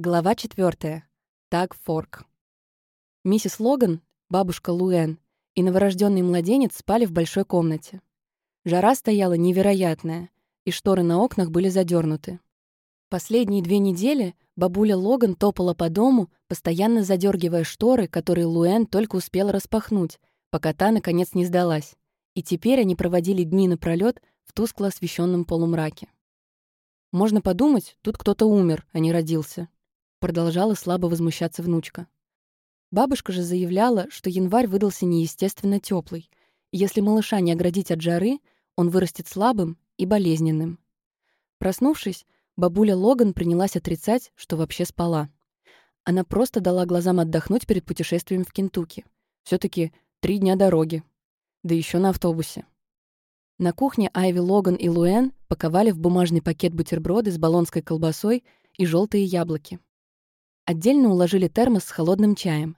Глава 4. Так Форк. Миссис Логан, бабушка Луэн и новорожденный младенец спали в большой комнате. Жара стояла невероятная, и шторы на окнах были задернуты. Последние две недели бабуля Логан топала по дому, постоянно задергивая шторы, которые Луэн только успела распахнуть, пока та, наконец, не сдалась. И теперь они проводили дни напролёт в тускло освещенном полумраке. «Можно подумать, тут кто-то умер, а не родился», Продолжала слабо возмущаться внучка. Бабушка же заявляла, что январь выдался неестественно теплый. если малыша не оградить от жары, он вырастет слабым и болезненным. Проснувшись, бабуля Логан принялась отрицать, что вообще спала. Она просто дала глазам отдохнуть перед путешествием в Кентукки. все таки три дня дороги. Да еще на автобусе. На кухне Айви Логан и Луэн паковали в бумажный пакет бутерброды с болонской колбасой и желтые яблоки. Отдельно уложили термос с холодным чаем.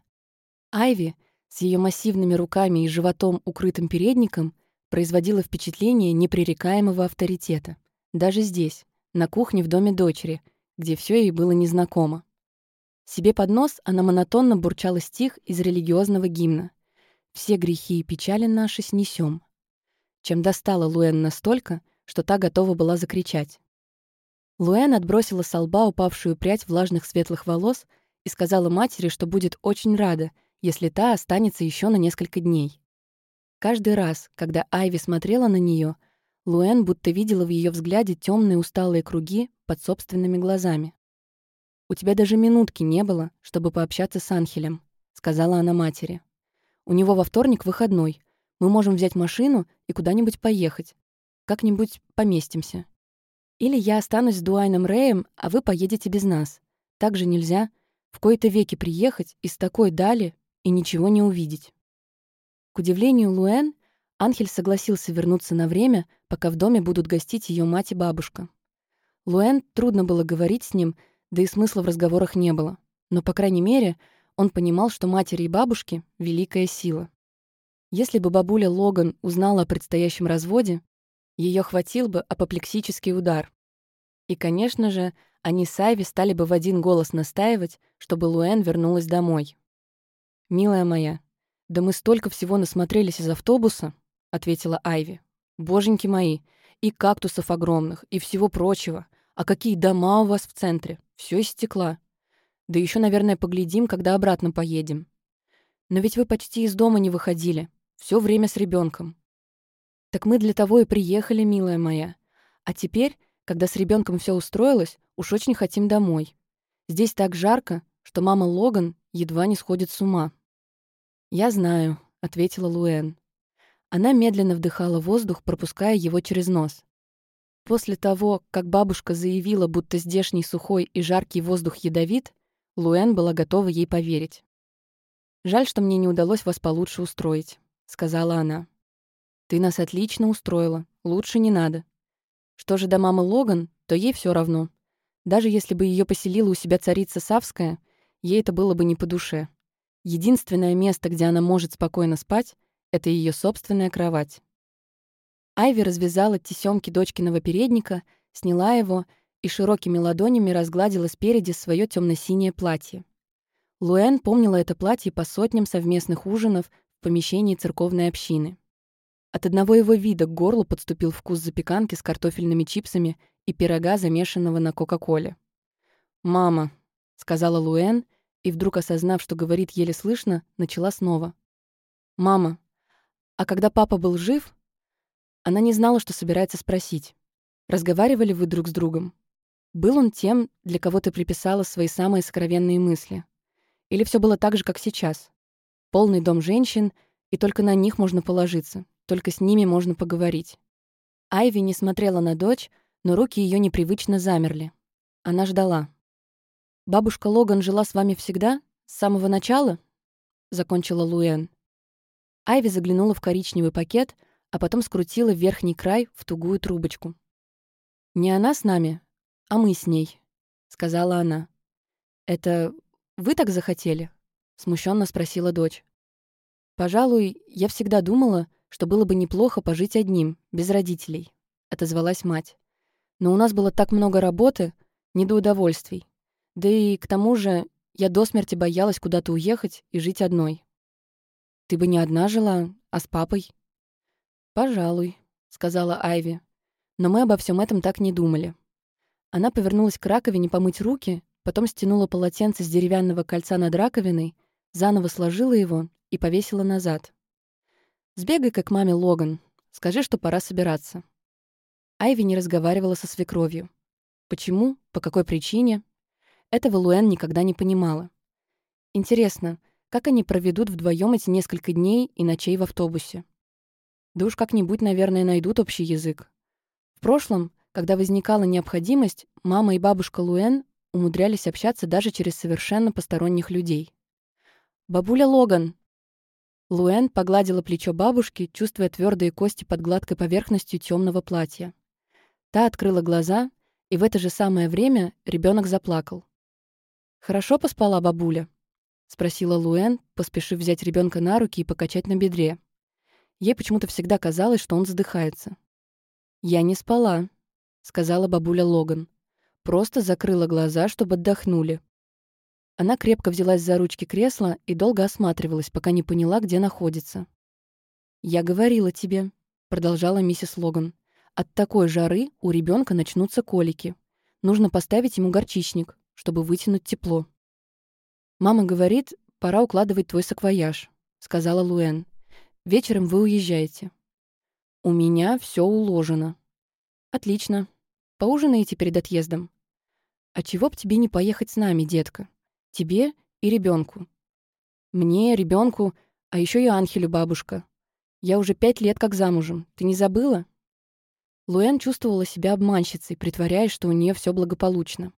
Айви с ее массивными руками и животом, укрытым передником, производила впечатление непререкаемого авторитета. Даже здесь, на кухне в доме дочери, где все ей было незнакомо. Себе под нос она монотонно бурчала стих из религиозного гимна «Все грехи и печали наши снесем», чем достала Луэн настолько, что та готова была закричать. Луэн отбросила с лба упавшую прядь влажных светлых волос и сказала матери, что будет очень рада, если та останется еще на несколько дней. Каждый раз, когда Айви смотрела на нее, Луэн будто видела в ее взгляде темные усталые круги под собственными глазами. «У тебя даже минутки не было, чтобы пообщаться с Анхелем», — сказала она матери. «У него во вторник выходной. Мы можем взять машину и куда-нибудь поехать. Как-нибудь поместимся. Или я останусь с Дуайном Рэем, а вы поедете без нас. Так же нельзя. В кои-то веки приехать из такой дали и ничего не увидеть. К удивлению Луэн, Анхель согласился вернуться на время, пока в доме будут гостить ее мать и бабушка. Луэн трудно было говорить с ним, да и смысла в разговорах не было. Но, по крайней мере, он понимал, что матери и бабушки — великая сила. Если бы бабуля Логан узнала о предстоящем разводе, ее хватил бы апоплексический удар. И, конечно же, они с Айви стали бы в один голос настаивать, чтобы Луэн вернулась домой. «Милая моя, да мы столько всего насмотрелись из автобуса», — ответила Айви. «Боженьки мои, и кактусов огромных, и всего прочего. А какие дома у вас в центре? Все из стекла. Да еще, наверное, поглядим, когда обратно поедем. Но ведь вы почти из дома не выходили. Все время с ребенком. Так мы для того и приехали, милая моя. А теперь, когда с ребенком все устроилось, уж очень хотим домой. Здесь так жарко, что мама Логан едва не сходит с ума. «Я знаю», — ответила Луэн. Она медленно вдыхала воздух, пропуская его через нос. После того, как бабушка заявила, будто здешний сухой и жаркий воздух ядовит, Луэн была готова ей поверить. «Жаль, что мне не удалось вас получше устроить», — сказала она. Ты нас отлично устроила. Лучше не надо. Что же до мамы Логан, то ей все равно. Даже если бы ее поселила у себя царица Савская, ей это было бы не по душе. Единственное место, где она может спокойно спать, это ее собственная кровать. Айви развязала тесемки дочкиного передника, сняла его и широкими ладонями разгладила спереди свое темно-синее платье. Луэн помнила это платье по сотням совместных ужинов в помещении церковной общины. От одного его вида к горлу подступил вкус запеканки с картофельными чипсами и пирога, замешанного на Кока-Коле. «Мама», — сказала Луэн, и вдруг, осознав, что говорит еле слышно, начала снова. «Мама, а когда папа был жив...» Она не знала, что собирается спросить. Разговаривали вы друг с другом? Был он тем, для кого ты приписала свои самые сокровенные мысли? Или все было так же, как сейчас? Полный дом женщин, и только на них можно положиться, только с ними можно поговорить. Айви не смотрела на дочь, но руки ее непривычно замерли. Она ждала. «Бабушка Логан жила с вами всегда? С самого начала?» — закончила Луэн. Айви заглянула в коричневый пакет, а потом скрутила верхний край в тугую трубочку. «Не она с нами, а мы с ней», — сказала она. «Это вы так захотели?» — смущенно спросила дочь. «Пожалуй, я всегда думала, что было бы неплохо пожить одним, без родителей», — отозвалась мать. «Но у нас было так много работы, не до удовольствий. Да и к тому же я до смерти боялась куда-то уехать и жить одной. Ты бы не одна жила, а с папой? Пожалуй, сказала Айви. Но мы обо всем этом так не думали. Она повернулась к раковине помыть руки, потом стянула полотенце с деревянного кольца над раковиной, заново сложила его и повесила назад. «Сбегай-ка к маме Логан. Скажи, что пора собираться». Айви не разговаривала со свекровью. Почему? По какой причине? Этого Луэн никогда не понимала. Интересно, как они проведут вдвоем эти несколько дней и ночей в автобусе? Да уж как-нибудь, наверное, найдут общий язык. В прошлом когда возникала необходимость, мама и бабушка Луэн умудрялись общаться даже через совершенно посторонних людей. «Бабуля Логан!» Луэн погладила плечо бабушки, чувствуя твердые кости под гладкой поверхностью темного платья. Та открыла глаза, и в это же самое время ребенок заплакал. «Хорошо поспала бабуля?» — спросила Луэн, поспешив взять ребенка на руки и покачать на бедре. Ей почему-то всегда казалось, что он задыхается. «Я не спала», — сказала бабуля Логан. Просто закрыла глаза, чтобы отдохнули. Она крепко взялась за ручки кресла и долго осматривалась, пока не поняла, где находится. «Я говорила тебе», — продолжала миссис Логан. «От такой жары у ребенка начнутся колики. Нужно поставить ему горчичник, чтобы вытянуть тепло». «Мама говорит, пора укладывать твой саквояж», — сказала Луэн. «Вечером вы уезжаете». «У меня все уложено», «Отлично. Поужинаете перед отъездом?» «А чего б тебе не поехать с нами, детка? Тебе и ребенку. Мне, ребенку, а еще и Анхелю бабушка. Я уже пять лет как замужем. Ты не забыла?» Луэн чувствовала себя обманщицей, притворяясь, что у нее все благополучно.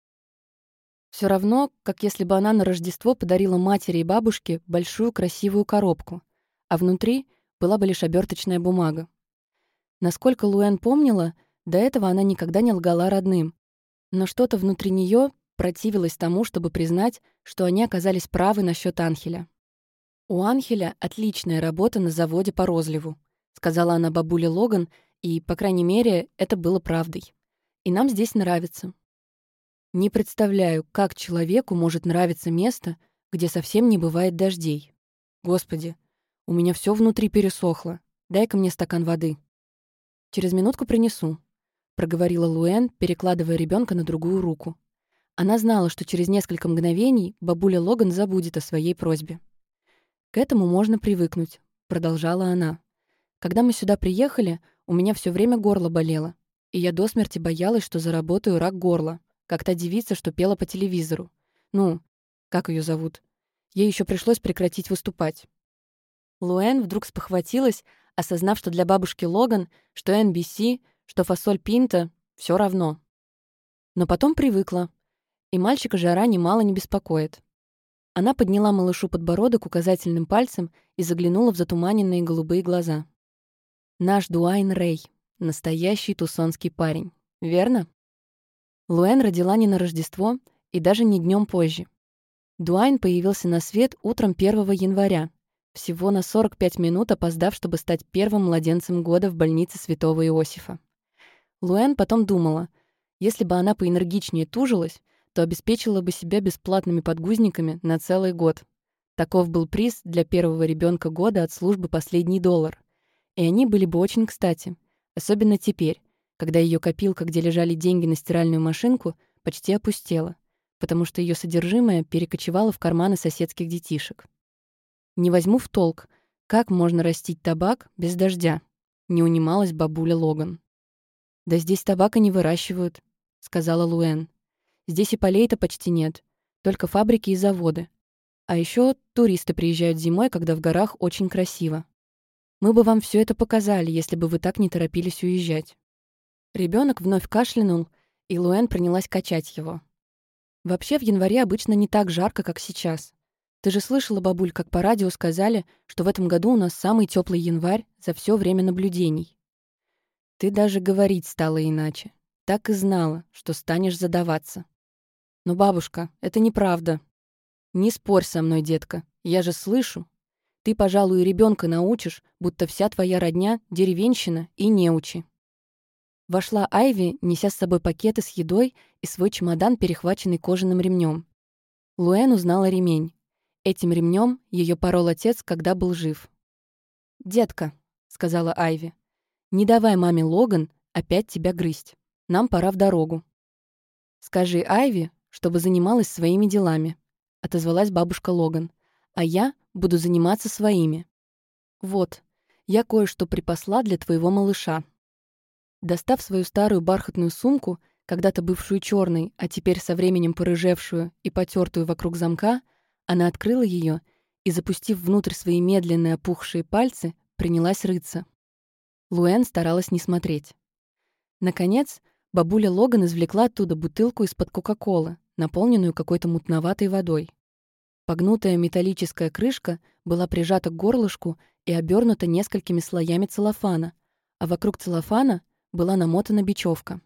Все равно, как если бы она на Рождество подарила матери и бабушке большую красивую коробку, а внутри была бы лишь оберточная бумага. Насколько Луэн помнила, до этого она никогда не лгала родным. Но что-то внутри нее противилось тому, чтобы признать, что они оказались правы насчет Анхеля. «У Анхеля отличная работа на заводе по розливу», сказала она бабуле Логан, и, по крайней мере, это было правдой. «И нам здесь нравится». Не представляю, как человеку может нравиться место, где совсем не бывает дождей. Господи, у меня все внутри пересохло. Дай-ка мне стакан воды. Через минутку принесу проговорила Луэн, перекладывая ребенка на другую руку. Она знала, что через несколько мгновений бабуля Логан забудет о своей просьбе. «К этому можно привыкнуть», — продолжала она. «Когда мы сюда приехали, у меня все время горло болело, и я до смерти боялась, что заработаю рак горла, как та девица, что пела по телевизору. Ну, как ее зовут? Ей еще пришлось прекратить выступать». Луэн вдруг спохватилась, осознав, что для бабушки Логан, что NBC — что фасоль пинта — все равно. Но потом привыкла, и мальчика жара немало не беспокоит. Она подняла малышу подбородок указательным пальцем и заглянула в затуманенные голубые глаза. «Наш Дуайн Рэй, настоящий тусонский парень, верно?» Луэн родила не на Рождество и даже не днем позже. Дуайн появился на свет утром 1 января, всего на 45 минут опоздав, чтобы стать первым младенцем года в больнице святого Иосифа. Луэн потом думала, если бы она поэнергичнее тужилась, то обеспечила бы себя бесплатными подгузниками на целый год. Таков был приз для первого ребенка года от службы «Последний доллар». И они были бы очень кстати, особенно теперь, когда ее копилка, где лежали деньги на стиральную машинку, почти опустела, потому что ее содержимое перекочевало в карманы соседских детишек. «Не возьму в толк, как можно растить табак без дождя?» — не унималась бабуля Логан. «Да здесь табака не выращивают», — сказала Луэн. «Здесь и полей-то почти нет, только фабрики и заводы. А еще туристы приезжают зимой, когда в горах очень красиво. Мы бы вам все это показали, если бы вы так не торопились уезжать». Ребенок вновь кашлянул, и Луэн принялась качать его. «Вообще в январе обычно не так жарко, как сейчас. Ты же слышала, бабуль, как по радио сказали, что в этом году у нас самый теплый январь за все время наблюдений. Ты даже говорить стала иначе. Так и знала, что станешь задаваться. Но, бабушка, это неправда. Не спорь со мной, детка. Я же слышу. Ты, пожалуй, ребенка научишь, будто вся твоя родня — деревенщина и неучи. Вошла Айви, неся с собой пакеты с едой и свой чемодан, перехваченный кожаным ремнем. Луэн узнала ремень. Этим ремнем ее порол отец, когда был жив. «Детка», — сказала Айви, — «не давай маме Логан опять тебя грызть. Нам пора в дорогу». «Скажи Айви, чтобы занималась своими делами», — отозвалась бабушка Логан. «А я буду заниматься своими. Вот, я кое-что припасла для твоего малыша». Достав свою старую бархатную сумку, когда-то бывшую черной, а теперь со временем порыжевшую и потертую вокруг замка, она открыла ее и, запустив внутрь свои медленные опухшие пальцы, принялась рыться. Луэн старалась не смотреть. Наконец, бабуля Логан извлекла оттуда бутылку из-под Кока-Колы, наполненную какой-то мутноватой водой. Погнутая металлическая крышка была прижата к горлышку и обернута несколькими слоями целлофана, а вокруг целлофана была намотана бечевка.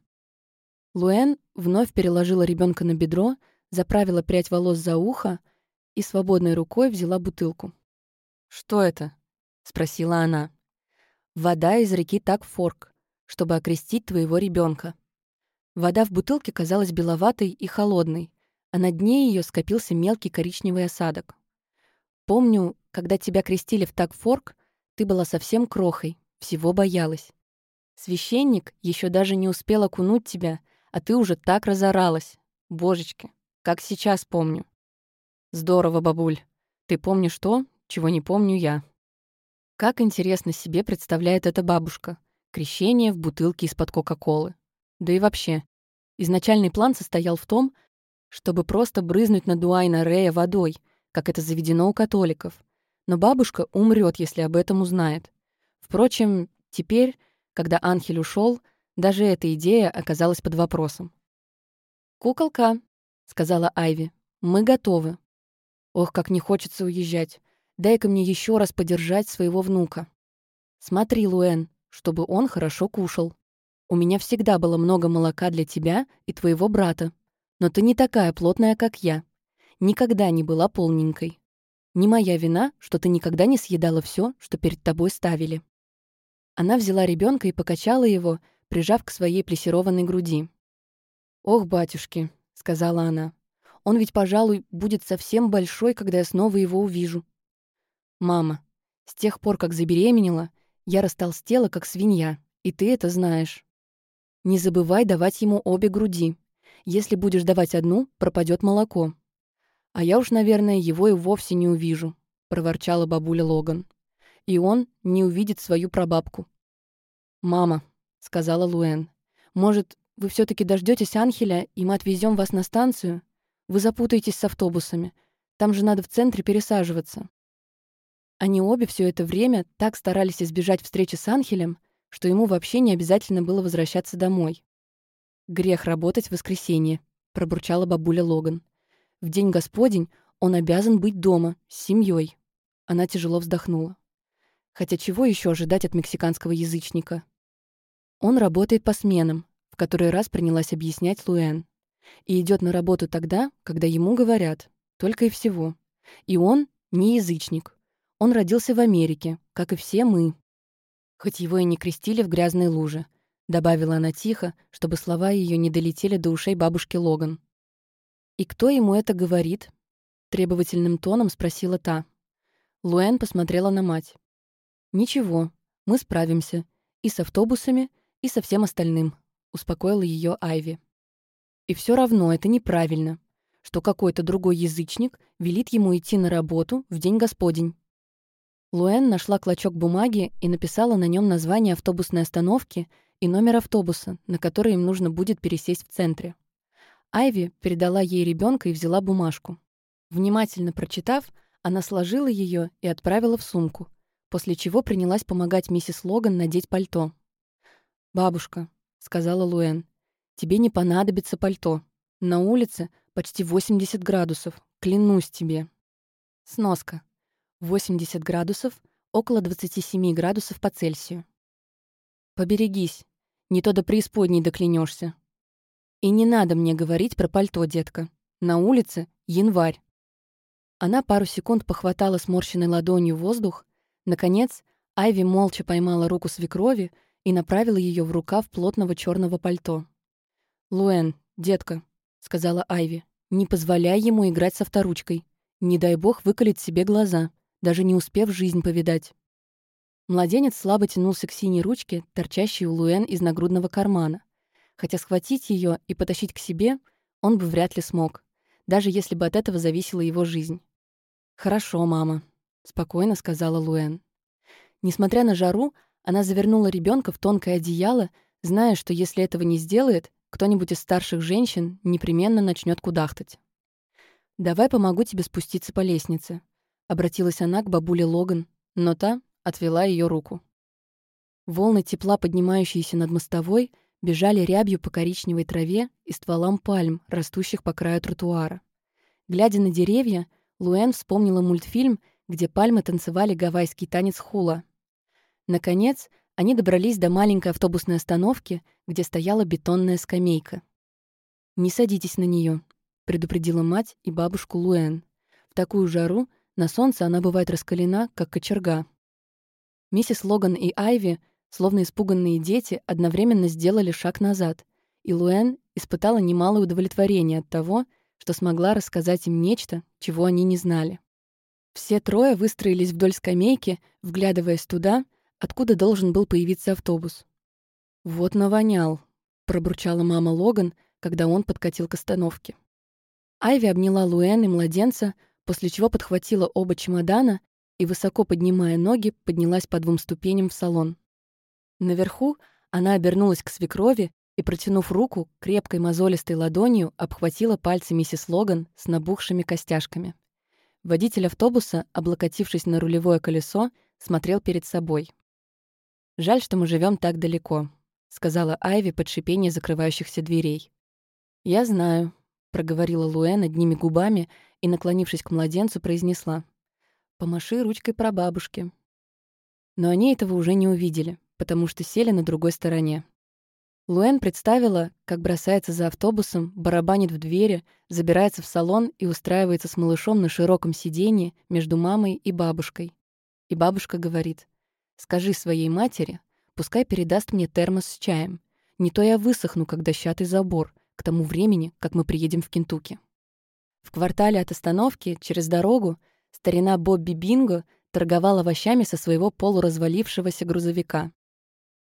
Луэн вновь переложила ребенка на бедро, заправила прядь волос за ухо и свободной рукой взяла бутылку. «Что это?» — спросила она. «Вода из реки Такфорк, чтобы окрестить твоего ребенка. Вода в бутылке казалась беловатой и холодной, а на дне ее скопился мелкий коричневый осадок. Помню, когда тебя крестили в Такфорк, ты была совсем крохой, всего боялась. Священник еще даже не успел окунуть тебя, а ты уже так разоралась. Божечки, как сейчас помню. Здорово, бабуль. Ты помнишь то, чего не помню я. Как интересно себе представляет эта бабушка. Крещение в бутылке из-под Кока-Колы. Да и вообще. Изначальный план состоял в том, чтобы просто брызнуть на Дуайна Рея водой, как это заведено у католиков. Но бабушка умрет, если об этом узнает. Впрочем, теперь, когда Анхель ушел, даже эта идея оказалась под вопросом. «Куколка», — сказала Айви, — «мы готовы». Ох, как не хочется уезжать. Дай-ка мне еще раз подержать своего внука. Смотри, Луэн, чтобы он хорошо кушал. У меня всегда было много молока для тебя и твоего брата. Но ты не такая плотная, как я. Никогда не была полненькой. Не моя вина, что ты никогда не съедала все, что перед тобой ставили. Она взяла ребенка и покачала его, прижав к своей плесированной груди. «Ох, батюшки», — сказала она, он ведь, пожалуй, будет совсем большой, когда я снова его увижу. Мама, с тех пор, как забеременела, я растолстела, как свинья, и ты это знаешь. Не забывай давать ему обе груди. Если будешь давать одну, пропадет молоко. А я уж, наверное, его и вовсе не увижу, проворчала бабуля Логан. И он не увидит свою прабабку. «Мама», — сказала Луэн, — «может, вы все таки дождетесь Анхеля, и мы отвезем вас на станцию? Вы запутаетесь с автобусами. Там же надо в центре пересаживаться». Они обе все это время так старались избежать встречи с Анхелем, что ему вообще не обязательно было возвращаться домой. «Грех работать в воскресенье», — пробурчала бабуля Логан. «В день Господень он обязан быть дома, с семьей. Она тяжело вздохнула. Хотя чего еще ожидать от мексиканского язычника? Он работает по сменам, в который раз принялась объяснять Луэн и идет на работу тогда, когда ему говорят, только и всего. И он не язычник. Он родился в Америке, как и все мы. Хоть его и не крестили в грязной луже, добавила она тихо, чтобы слова ее не долетели до ушей бабушки Логан. «И кто ему это говорит?» Требовательным тоном спросила та. Луэн посмотрела на мать. «Ничего, мы справимся. И с автобусами, и со всем остальным», — успокоила ее Айви. И все равно это неправильно, что какой-то другой язычник велит ему идти на работу в день Господень. Луэн нашла клочок бумаги и написала на нем название автобусной остановки и номер автобуса, на который им нужно будет пересесть в центре. Айви передала ей ребенка и взяла бумажку. Внимательно прочитав, она сложила ее и отправила в сумку, после чего принялась помогать миссис Логан надеть пальто. «Бабушка», — сказала Луэн, Тебе не понадобится пальто. На улице почти 80 градусов, клянусь тебе. Сноска. 80 градусов, около 27 градусов по Цельсию. Поберегись, не то до преисподней доклянешься. И не надо мне говорить про пальто, детка. На улице январь. Она пару секунд похватала сморщенной ладонью воздух. Наконец, Айви молча поймала руку свекрови и направила ее в рукав плотного черного пальто. «Луэн, детка», — сказала Айви, Не позволяй ему играть со вторучкой. Не дай бог выколет себе глаза, даже не успев жизнь повидать. Младенец слабо тянулся к синей ручке, торчащей у Луэн из нагрудного кармана. Хотя схватить ее и потащить к себе он бы вряд ли смог, даже если бы от этого зависела его жизнь. «Хорошо, мама», — спокойно сказала Луэн. Несмотря на жару, она завернула ребенка в тонкое одеяло, зная, что если этого не сделает, кто-нибудь из старших женщин непременно начнет кудахтать. «Давай помогу тебе спуститься по лестнице», — обратилась она к бабуле Логан, но та отвела ее руку. Волны тепла, поднимающиеся над мостовой, бежали рябью по коричневой траве и стволам пальм, растущих по краю тротуара. Глядя на деревья, Луэн вспомнила мультфильм, где пальмы танцевали гавайский танец хула. Наконец, они добрались до маленькой автобусной остановки, где стояла бетонная скамейка. «Не садитесь на нее, предупредила мать и бабушку Луэн. В такую жару на солнце она бывает раскалена, как кочерга. Миссис Логан и Айви, словно испуганные дети, одновременно сделали шаг назад, и Луэн испытала немалое удовлетворение от того, что смогла рассказать им нечто, чего они не знали. Все трое выстроились вдоль скамейки, вглядываясь туда, откуда должен был появиться автобус. «Вот навонял», — пробурчала мама Логан, когда он подкатил к остановке. Айви обняла Луэн и младенца, после чего подхватила оба чемодана и, высоко поднимая ноги, поднялась по двум ступеням в салон. Наверху она обернулась к свекрови и, протянув руку, крепкой мозолистой ладонью обхватила пальцы миссис Логан с набухшими костяшками. Водитель автобуса, облокотившись на рулевое колесо, смотрел перед собой. «Жаль, что мы живем так далеко», — сказала Айви под шипение закрывающихся дверей. «Я знаю», проговорила Луэн одними губами и, наклонившись к младенцу, произнесла. «Помаши ручкой прабабушки». Но они этого уже не увидели, потому что сели на другой стороне. Луэн представила, как бросается за автобусом, барабанит в двери, забирается в салон и устраивается с малышом на широком сиденье между мамой и бабушкой. И бабушка говорит, «Скажи своей матери, пускай передаст мне термос с чаем. Не то я высохну, как дощатый забор, к тому времени, как мы приедем в Кентукки. В квартале от остановки, через дорогу, старина Бобби Бинго торговал овощами со своего полуразвалившегося грузовика.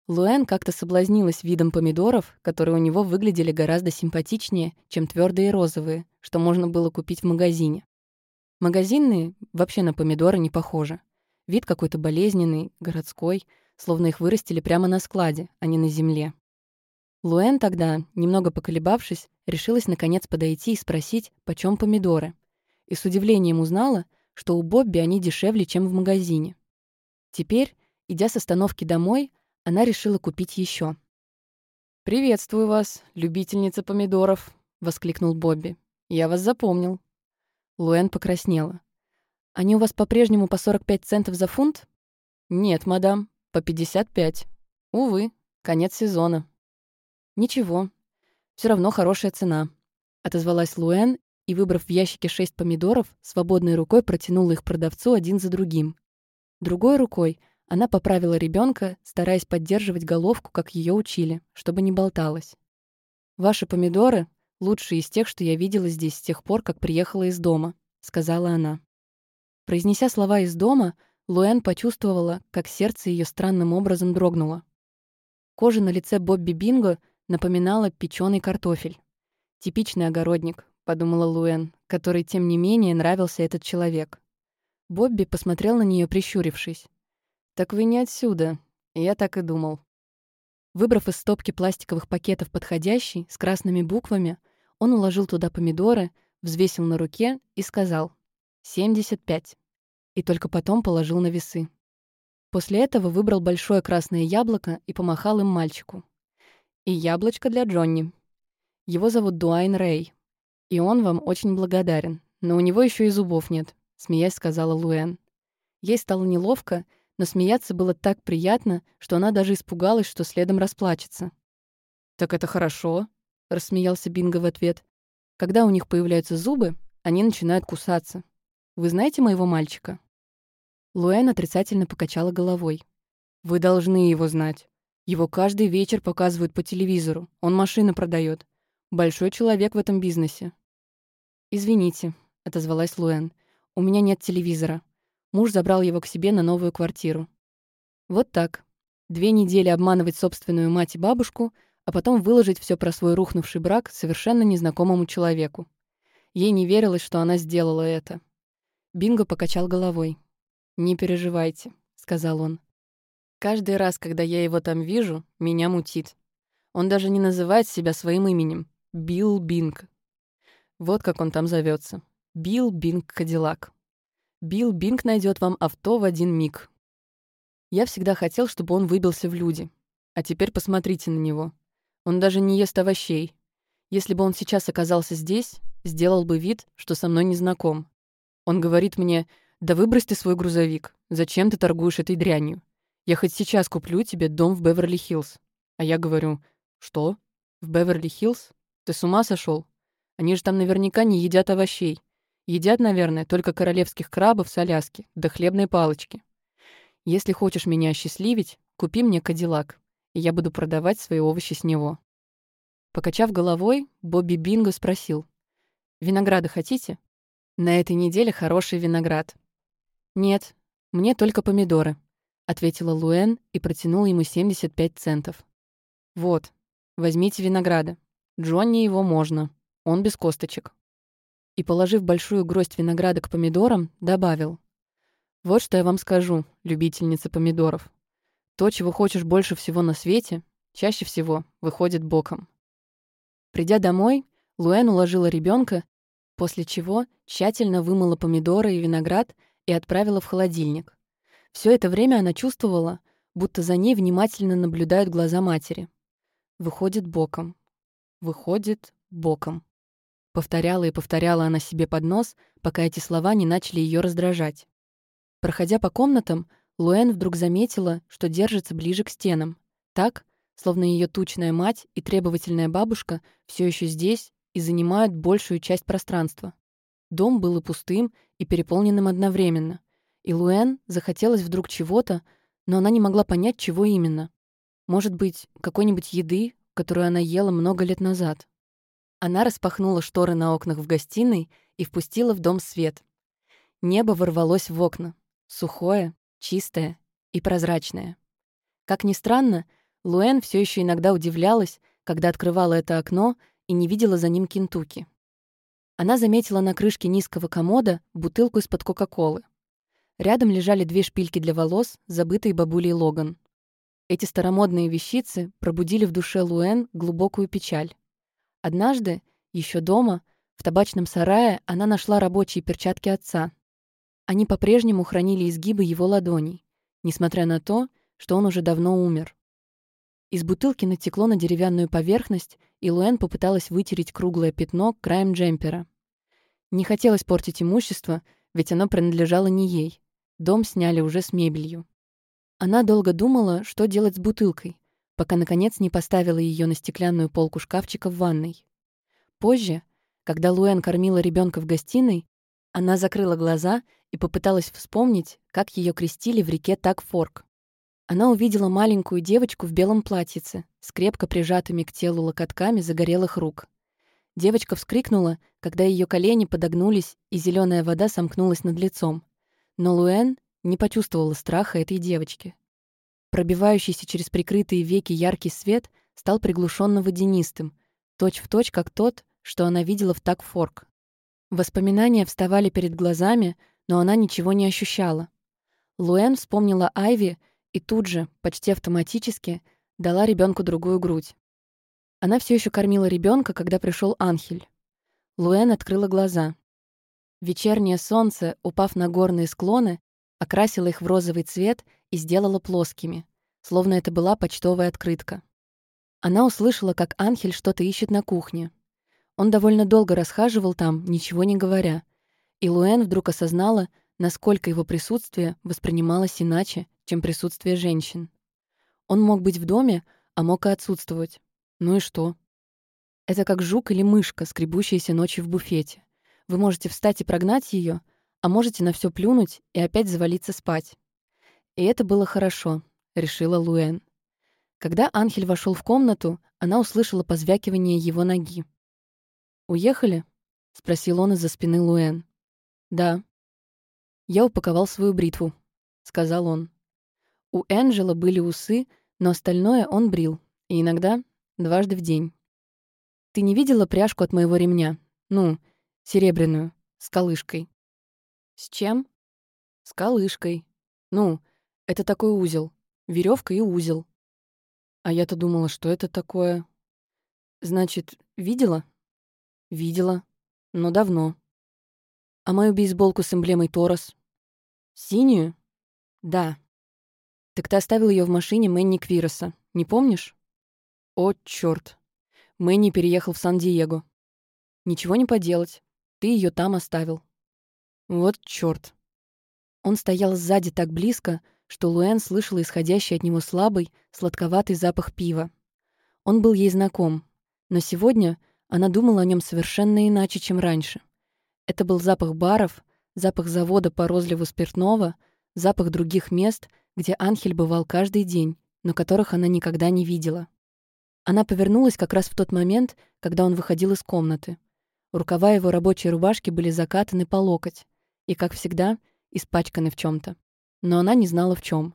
Луэн как-то соблазнилась видом помидоров, которые у него выглядели гораздо симпатичнее, чем твердые розовые, что можно было купить в магазине. Магазинные вообще на помидоры не похожи. Вид какой-то болезненный, городской, словно их вырастили прямо на складе, а не на земле. Луэн тогда, немного поколебавшись, решилась наконец подойти и спросить, почем помидоры. И с удивлением узнала, что у Бобби они дешевле, чем в магазине. Теперь, идя с остановки домой, она решила купить еще. «Приветствую вас, любительница помидоров», — воскликнул Бобби. «Я вас запомнил». Луэн покраснела. «Они у вас по-прежнему по 45 центов за фунт?» «Нет, мадам, по 55. Увы, конец сезона». «Ничего, все равно хорошая цена», — отозвалась Луэн и, выбрав в ящике шесть помидоров, свободной рукой протянула их продавцу один за другим. Другой рукой она поправила ребенка, стараясь поддерживать головку, как ее учили, чтобы не болталась. «Ваши помидоры — лучшие из тех, что я видела здесь с тех пор, как приехала из дома», — сказала она. Произнеся слова «из дома», Луэн почувствовала, как сердце ее странным образом дрогнуло. Кожа на лице Бобби Бинго — напоминала печеный картофель. «Типичный огородник», — подумала Луэн, который, тем не менее, нравился этот человек. Бобби посмотрел на нее, прищурившись. «Так вы не отсюда. Я так и думал». Выбрав из стопки пластиковых пакетов подходящий, с красными буквами, он уложил туда помидоры, взвесил на руке и сказал «75». И только потом положил на весы. После этого выбрал большое красное яблоко и помахал им мальчику. И яблочко для Джонни. Его зовут Дуайн Рэй. И он вам очень благодарен. Но у него еще и зубов нет», — смеясь сказала Луэн. Ей стало неловко, но смеяться было так приятно, что она даже испугалась, что следом расплачется. «Так это хорошо», — рассмеялся Бинго в ответ. «Когда у них появляются зубы, они начинают кусаться. Вы знаете моего мальчика?» Луэн отрицательно покачала головой. «Вы должны его знать. Его каждый вечер показывают по телевизору. Он машины продает. Большой человек в этом бизнесе. «Извините», — отозвалась Луэн. «У меня нет телевизора. Муж забрал его к себе на новую квартиру». Вот так. Две недели обманывать собственную мать и бабушку, а потом выложить все про свой рухнувший брак совершенно незнакомому человеку. Ей не верилось, что она сделала это. Бинго покачал головой. «Не переживайте», — сказал он. «Каждый раз, когда я его там вижу, меня мутит. Он даже не называет себя своим именем. Билл Бинг. Вот как он там зовется. Билл Бинг Кадиллак. Билл Бинг найдет вам авто в один миг. Я всегда хотел, чтобы он выбился в люди. А теперь посмотрите на него. Он даже не ест овощей. Если бы он сейчас оказался здесь, сделал бы вид, что со мной не знаком. Он говорит мне, да выбрось ты свой грузовик. Зачем ты торгуешь этой дрянью? Я хоть сейчас куплю тебе дом в Беверли-Хиллз. А я говорю, что? В Беверли-Хиллз? Ты с ума сошел? Они же там наверняка не едят овощей. Едят, наверное, только королевских крабов с Аляски, да хлебной палочки. Если хочешь меня осчастливить, купи мне кадиллак, и я буду продавать свои овощи с него». Покачав головой, Бобби Бинго спросил. «Винограда хотите?» «На этой неделе хороший виноград». «Нет, мне только помидоры», — ответила Луэн и протянула ему 75 центов. «Вот, возьмите винограда. Джонни его можно. Он без косточек». И, положив большую гроздь винограда к помидорам, добавил. Вот что я вам скажу, любительница помидоров. То, чего хочешь больше всего на свете, чаще всего выходит боком. Придя домой, Луэн уложила ребенка, после чего тщательно вымыла помидоры и виноград и отправила в холодильник. Все это время она чувствовала, будто за ней внимательно наблюдают глаза матери. Выходит боком. Выходит боком. Повторяла и повторяла она себе под нос, пока эти слова не начали ее раздражать. Проходя по комнатам, Луэн вдруг заметила, что держится ближе к стенам. Так, словно ее тучная мать и требовательная бабушка все еще здесь и занимают большую часть пространства. Дом был и пустым, и переполненным одновременно. И Луэн захотелось вдруг чего-то, но она не могла понять, чего именно. Может быть, какой-нибудь еды, которую она ела много лет назад. Она распахнула шторы на окнах в гостиной и впустила в дом свет. Небо ворвалось в окна. Сухое, чистое и прозрачное. Как ни странно, Луэн все еще иногда удивлялась, когда открывала это окно и не видела за ним Кентуки. Она заметила на крышке низкого комода бутылку из-под Кока-Колы. Рядом лежали две шпильки для волос, забытые бабулей Логан. Эти старомодные вещицы пробудили в душе Луэн глубокую печаль. Однажды, еще дома, в табачном сарае она нашла рабочие перчатки отца, они по-прежнему хранили изгибы его ладоней, несмотря на то, что он уже давно умер. Из бутылки натекло на деревянную поверхность, и Луэн попыталась вытереть круглое пятно краем джемпера. Не хотелось портить имущество, ведь оно принадлежало не ей. Дом сняли уже с мебелью. Она долго думала, что делать с бутылкой, пока, наконец, не поставила ее на стеклянную полку шкафчика в ванной. Позже, когда Луэн кормила ребенка в гостиной, она закрыла глаза и попыталась вспомнить, как ее крестили в реке Такфорк. Она увидела маленькую девочку в белом платьице с крепко прижатыми к телу локотками загорелых рук. Девочка вскрикнула, когда ее колени подогнулись и зеленая вода сомкнулась над лицом. Но Луэн не почувствовала страха этой девочки. Пробивающийся через прикрытые веки яркий свет стал приглушенно водянистым, точь-в-точь, как тот, что она видела в Такфорк. Воспоминания вставали перед глазами, но она ничего не ощущала. Луэн вспомнила Айви и тут же, почти автоматически, дала ребенку другую грудь. Она все еще кормила ребенка, когда пришел Анхель. Луэн открыла глаза. Вечернее солнце, упав на горные склоны, окрасило их в розовый цвет и сделало плоскими, словно это была почтовая открытка. Она услышала, как Анхель что-то ищет на кухне. Он довольно долго расхаживал там, ничего не говоря, и Луэн вдруг осознала, насколько его присутствие воспринималось иначе, чем присутствие женщин. Он мог быть в доме, а мог и отсутствовать. Ну и что? Это как жук или мышка, скребущаяся ночью в буфете. Вы можете встать и прогнать ее, а можете на все плюнуть и опять завалиться спать. И это было хорошо, решила Луэн. Когда Анхель вошел в комнату, она услышала позвякивание его ноги. «Уехали?» — спросил он из-за спины Луэн. «Да». «Я упаковал свою бритву», — сказал он. У Энджела были усы, но остальное он брил, и иногда дважды в день. «Ты не видела пряжку от моего ремня? Ну, серебряную, с колышкой?» «С чем?» «С колышкой. Ну, это такой узел. веревка и узел». А я-то думала, что это такое. «Значит, видела?» «Видела. Но давно». «А мою бейсболку с эмблемой Торос?» «Синюю?» «Да». «Так ты оставил ее в машине Мэнни Квироса, не помнишь?» «О, чёрт. Мэнни переехал в Сан-Диего. Ничего не поделать. Ты ее там оставил». «Вот чёрт». Он стоял сзади так близко, что Луэн слышала исходящий от него слабый, сладковатый запах пива. Он был ей знаком, но сегодня она думала о нем совершенно иначе, чем раньше. Это был запах баров, запах завода по розливу спиртного, запах других мест, где Анхель бывал каждый день, но которых она никогда не видела. Она повернулась как раз в тот момент, когда он выходил из комнаты. Рукава его рабочей рубашки были закатаны по локоть и, как всегда, испачканы в чем то Но она не знала в чем.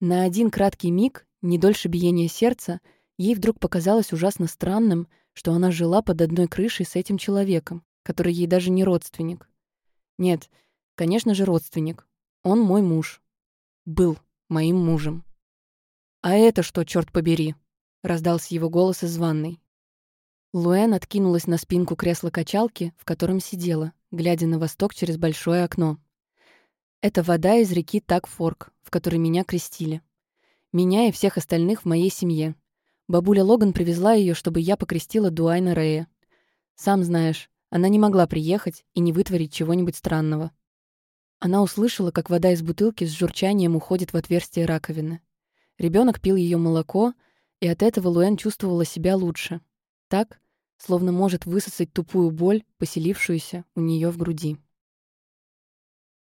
На один краткий миг, не дольше биения сердца, ей вдруг показалось ужасно странным, что она жила под одной крышей с этим человеком, который ей даже не родственник. Нет, конечно же, родственник. Он мой муж. Был моим мужем. «А это что, черт побери?» — раздался его голос из ванной. Луэн откинулась на спинку кресла-качалки, в котором сидела, глядя на восток через большое окно. «Это вода из реки Такфорк, в которой меня крестили. Меня и всех остальных в моей семье. Бабуля Логан привезла ее, чтобы я покрестила Дуайна Рея. Сам знаешь, она не могла приехать и не вытворить чего-нибудь странного. Она услышала, как вода из бутылки с журчанием уходит в отверстие раковины. Ребенок пил ее молоко, и от этого Луэн чувствовала себя лучше. Так, словно может высосать тупую боль, поселившуюся у нее в груди.